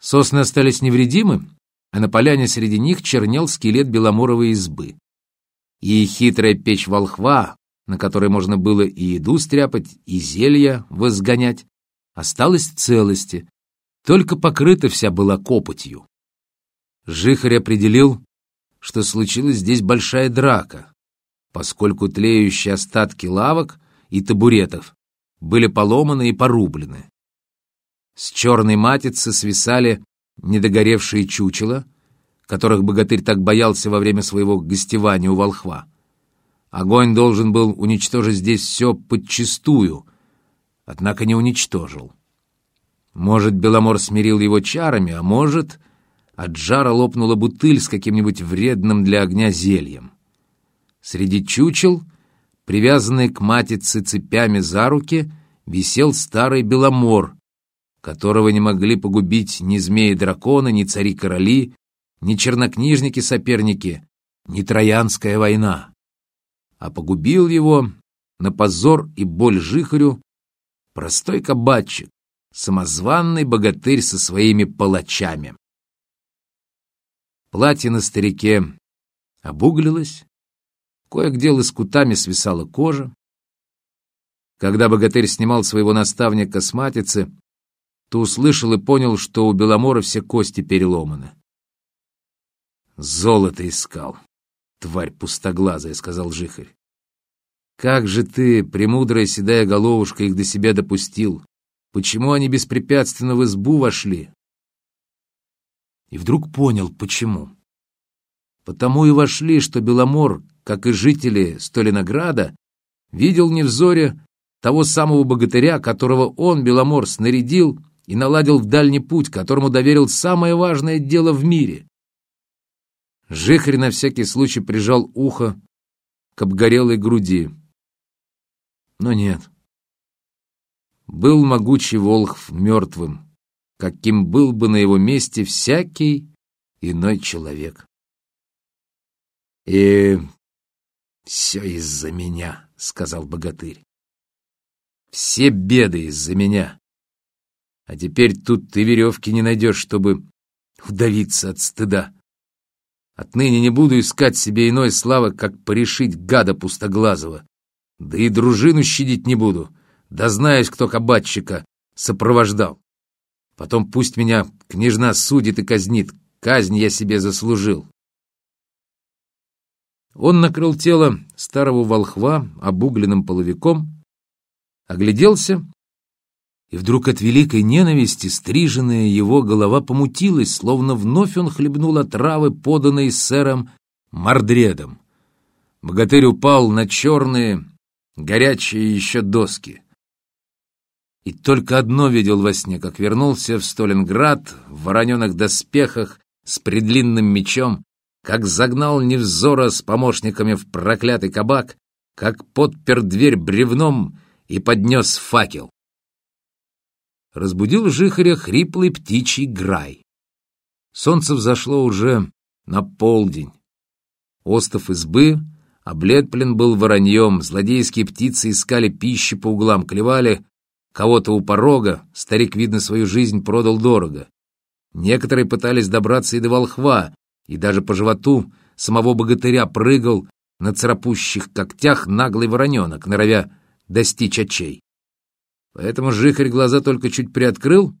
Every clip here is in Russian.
Сосны остались невредимы, а на поляне среди них чернел скелет беломоровой избы. И хитрая печь волхва, на которой можно было и еду стряпать, и зелья возгонять, осталась в целости, только покрыта вся была копотью. Жихарь определил, что случилась здесь большая драка, поскольку тлеющие остатки лавок и табуретов были поломаны и порублены. С черной матицы свисали недогоревшие чучела, которых богатырь так боялся во время своего гостевания у волхва. Огонь должен был уничтожить здесь все подчистую, однако не уничтожил. Может, Беломор смирил его чарами, а может, от жара лопнула бутыль с каким-нибудь вредным для огня зельем. Среди чучел, привязанный к матице цепями за руки, висел старый Беломор, которого не могли погубить ни змеи-драконы, ни цари-короли, ни чернокнижники-соперники, ни Троянская война. А погубил его на позор и боль жихарю простой кабачик, самозванный богатырь со своими палачами. Платье на старике обуглилось, кое-где лоскутами свисала кожа. Когда богатырь снимал своего наставника с матицы, то услышал и понял, что у Беломора все кости переломаны. «Золото искал, тварь пустоглазая», — сказал Жихарь. «Как же ты, премудрая седая головушка, их до себя допустил? Почему они беспрепятственно в избу вошли?» И вдруг понял, почему. Потому и вошли, что Беломор, как и жители Столинограда, видел не в взоре того самого богатыря, которого он, Беломор, снарядил и наладил в дальний путь, которому доверил самое важное дело в мире. Жихарь на всякий случай прижал ухо к обгорелой груди. Но нет. Был могучий Волхв мертвым, каким был бы на его месте всякий иной человек. «И все из-за меня», — сказал богатырь. «Все беды из-за меня. А теперь тут ты веревки не найдешь, чтобы удавиться от стыда. Отныне не буду искать себе иной славы, как порешить гада пустоглазого. Да и дружину щадить не буду, да знаешь, кто кабатчика сопровождал. Потом пусть меня княжна судит и казнит, казнь я себе заслужил. Он накрыл тело старого волхва обугленным половиком, огляделся и вдруг от великой ненависти стриженная его голова помутилась, словно вновь он хлебнул отравы, поданной сэром Мордредом. Богатырь упал на черные, горячие еще доски. И только одно видел во сне, как вернулся в Сталинград в вороненых доспехах с предлинным мечом, как загнал Невзора с помощниками в проклятый кабак, как подпер дверь бревном и поднес факел разбудил жихаря хриплый птичий грай. Солнце взошло уже на полдень. Остов избы облеплен был вороньем, злодейские птицы искали пищи по углам, клевали кого-то у порога, старик, видно, свою жизнь продал дорого. Некоторые пытались добраться и до волхва, и даже по животу самого богатыря прыгал на царапущих когтях наглый вороненок, норовя достичь очей. Поэтому жихарь глаза только чуть приоткрыл,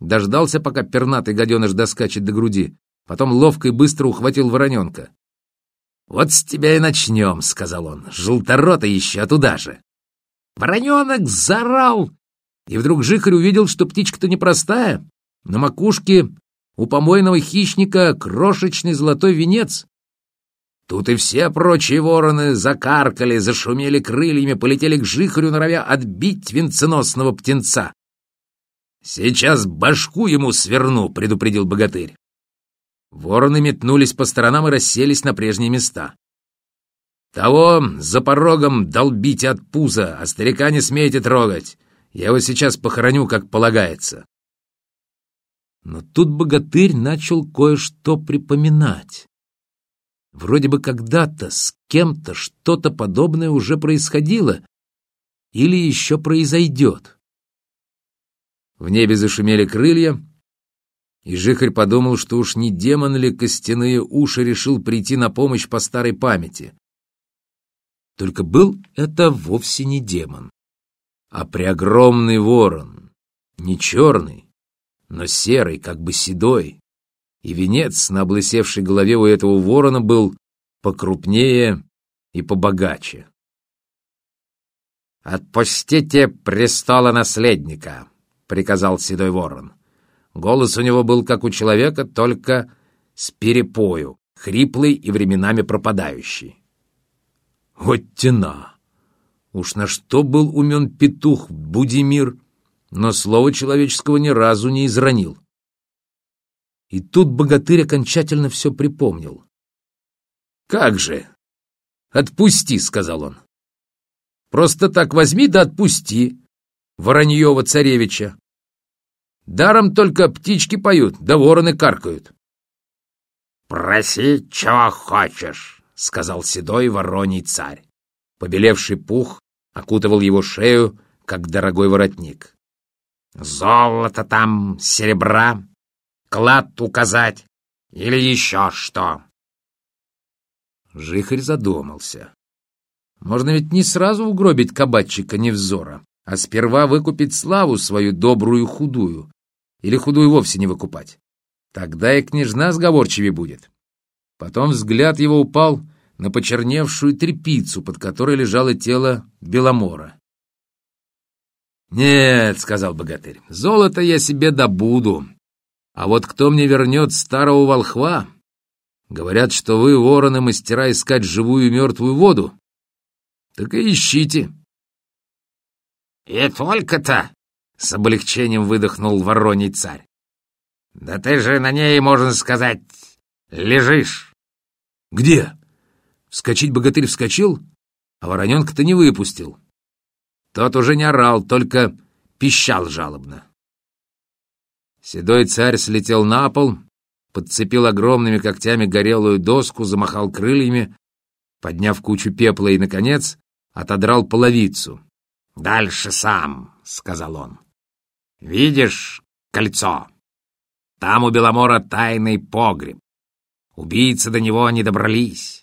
дождался, пока пернатый гаденыш доскачет до груди, потом ловко и быстро ухватил вороненка. «Вот с тебя и начнем», — сказал он, — «желторота еще туда же». Вороненок заорал, и вдруг жихарь увидел, что птичка-то непростая. На макушке у помойного хищника крошечный золотой венец, Тут и все прочие вороны закаркали, зашумели крыльями, полетели к жихарю, норовя отбить венценосного птенца. «Сейчас башку ему сверну», — предупредил богатырь. Вороны метнулись по сторонам и расселись на прежние места. «Того за порогом долбите от пуза, а старика не смейте трогать. Я его сейчас похороню, как полагается». Но тут богатырь начал кое-что припоминать. Вроде бы когда-то с кем-то что-то подобное уже происходило или еще произойдет. В небе зашумели крылья, И Жихарь подумал, что уж не демон ли костяные уши решил прийти на помощь по старой памяти. Только был это вовсе не демон, а преогромный ворон, не черный, но серый, как бы седой, и венец на облысевшей голове у этого ворона был покрупнее и побогаче. «Отпустите престола наследника», — приказал седой ворон. Голос у него был как у человека, только с перепою, хриплый и временами пропадающий. Вот тена! Уж на что был умен петух Будимир, но слова человеческого ни разу не изранил. И тут богатырь окончательно все припомнил. «Как же? Отпусти!» — сказал он. «Просто так возьми да отпусти, Вороньева-царевича. Даром только птички поют, да вороны каркают». «Проси, чего хочешь», — сказал седой вороний царь. Побелевший пух окутывал его шею, как дорогой воротник. «Золото там, серебра, клад указать или еще что?» Жихарь задумался. Можно ведь не сразу угробить кабачика Невзора, а сперва выкупить славу свою добрую худую, или худую вовсе не выкупать. Тогда и княжна сговорчивее будет. Потом взгляд его упал на почерневшую трепицу, под которой лежало тело Беломора. «Нет», — сказал богатырь, — «золото я себе добуду. А вот кто мне вернет старого волхва? Говорят, что вы, вороны, мастера искать живую и мертвую воду. Так и ищите». «И только-то!» — с облегчением выдохнул вороний царь. «Да ты же на ней, можно сказать, лежишь!» «Где?» Вскочить богатырь вскочил, а вороненка-то не выпустил. Тот уже не орал, только пищал жалобно. Седой царь слетел на пол, подцепил огромными когтями горелую доску, замахал крыльями, подняв кучу пепла и, наконец, отодрал половицу. «Дальше сам», — сказал он. «Видишь кольцо? Там у Беломора тайный погреб. Убийцы до него не добрались.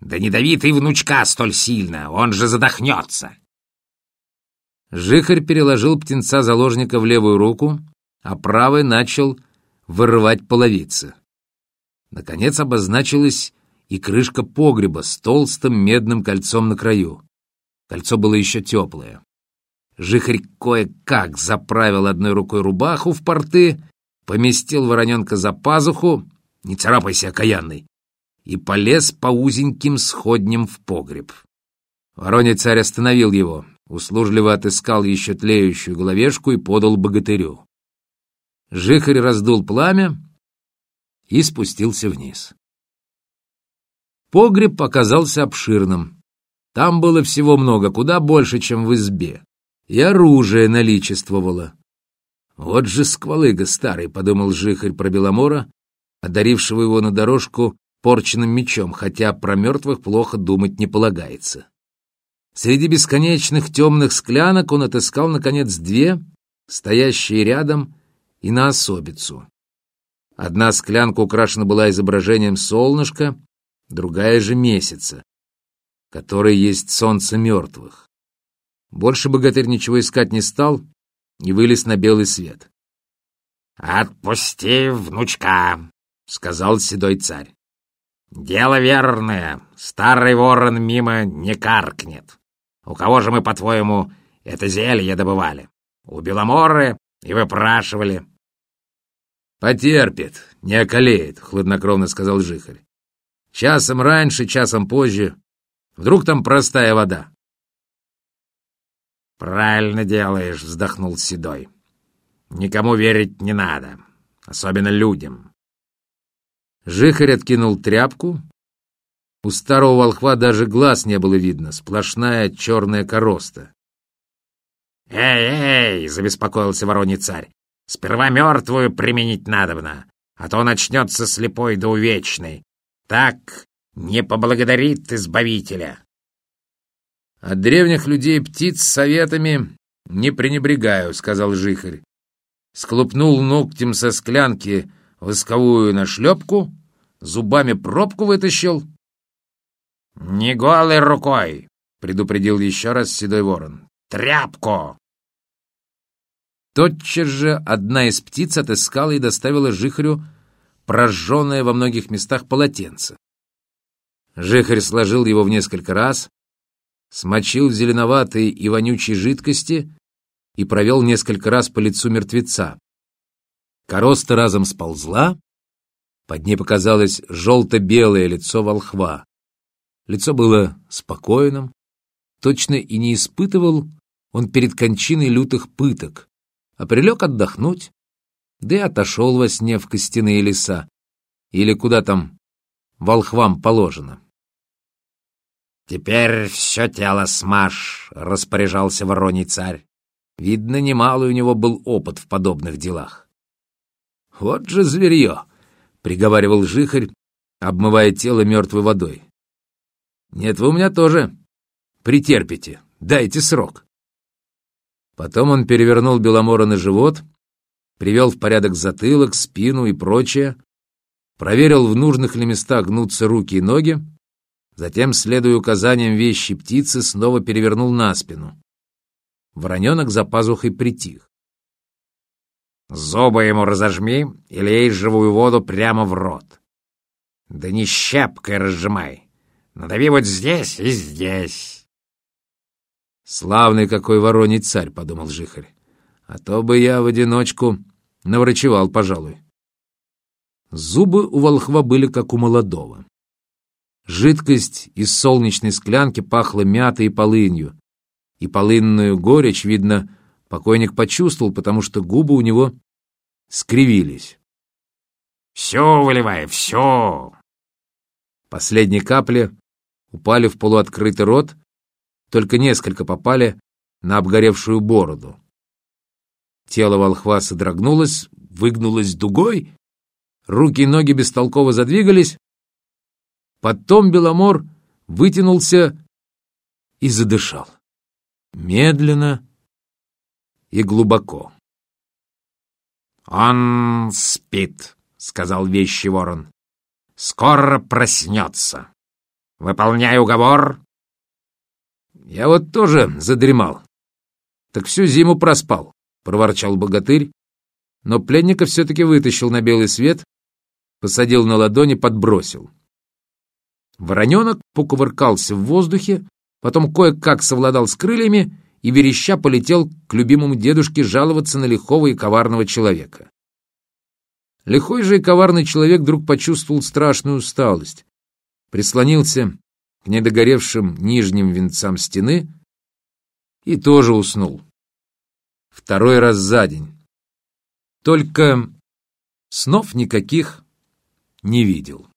Да не дави ты внучка столь сильно, он же задохнется. Жихарь переложил птенца-заложника в левую руку, а правой начал вырывать половицы. Наконец обозначилась и крышка погреба с толстым медным кольцом на краю. Кольцо было еще теплое. Жихарь кое-как заправил одной рукой рубаху в порты, поместил вороненка за пазуху, не царапайся, окаянный, и полез по узеньким сходням в погреб. Вороний царь остановил его, услужливо отыскал еще тлеющую головешку и подал богатырю. Жихарь раздул пламя и спустился вниз. Погреб оказался обширным. Там было всего много, куда больше, чем в избе. И оружие наличествовало. «Вот же сквалыга старый», — подумал Жихарь про Беломора, одарившего его на дорожку порченным мечом, хотя про мертвых плохо думать не полагается. Среди бесконечных темных склянок он отыскал, наконец, две, стоящие рядом и на особицу. Одна склянка украшена была изображением солнышка, другая же месяца, который есть солнце мертвых. Больше богатырь ничего искать не стал и вылез на белый свет. «Отпусти внучка», — сказал седой царь. «Дело верное, старый ворон мимо не каркнет. У кого же мы, по-твоему, это зелье добывали? У Беломоры и выпрашивали. «Потерпит, не околеет», — хладнокровно сказал Жихарь. «Часом раньше, часом позже. Вдруг там простая вода». «Правильно делаешь», — вздохнул Седой. «Никому верить не надо, особенно людям». Жихарь откинул тряпку, у старого волхва даже глаз не было видно, сплошная черная короста. «Эй, эй!» — забеспокоился вороний царь. «Сперва мертвую применить надобно, а то начнется слепой да увечный. Так не поблагодарит избавителя». «От древних людей птиц советами не пренебрегаю», — сказал Жихарь. Склупнул ногтем со склянки восковую нашлепку, зубами пробку вытащил. «Не голой рукой!» — предупредил еще раз седой ворон. «Тряпку!» Тотчас же одна из птиц отыскала и доставила жихарю прожженное во многих местах полотенце. Жихарь сложил его в несколько раз, смочил в зеленоватой и вонючей жидкости и провел несколько раз по лицу мертвеца. Короста разом сползла, под ней показалось желто-белое лицо волхва. Лицо было спокойным, точно и не испытывал он перед кончиной лютых пыток, а прилег отдохнуть, да и отошел во сне в костяные леса, или куда там волхвам положено. «Теперь все тело смажь», — распоряжался вороний царь. Видно, немалый у него был опыт в подобных делах. «Вот же зверье!» — приговаривал жихарь, обмывая тело мертвой водой. «Нет, вы у меня тоже. Претерпите, дайте срок». Потом он перевернул Беломора на живот, привел в порядок затылок, спину и прочее, проверил, в нужных ли местах гнутся руки и ноги, затем, следуя указаниям вещи птицы, снова перевернул на спину. Вороненок за пазухой притих. Зубы ему разожми и лей живую воду прямо в рот. Да не щепкой разжимай. Надави вот здесь и здесь. Славный какой вороний царь, — подумал Жихарь. А то бы я в одиночку наврачевал, пожалуй. Зубы у волхва были как у молодого. Жидкость из солнечной склянки пахла мятой и полынью, и полынную горечь, видно, покойник почувствовал, потому что губы у него скривились. «Все выливай, все!» Последние капли упали в полуоткрытый рот, только несколько попали на обгоревшую бороду. Тело волхва содрогнулось, выгнулось дугой, руки и ноги бестолково задвигались. Потом Беломор вытянулся и задышал медленно и глубоко. «Он спит», — сказал вещий ворон. «Скоро проснется. Выполняй уговор». «Я вот тоже задремал. Так всю зиму проспал», — проворчал богатырь, но пленника все-таки вытащил на белый свет, посадил на ладони, подбросил. Вороненок покувыркался в воздухе, потом кое-как совладал с крыльями и вереща полетел к любимому дедушке жаловаться на лихого и коварного человека. Лихой же и коварный человек вдруг почувствовал страшную усталость, прислонился к недогоревшим нижним венцам стены и тоже уснул. Второй раз за день. Только снов никаких не видел.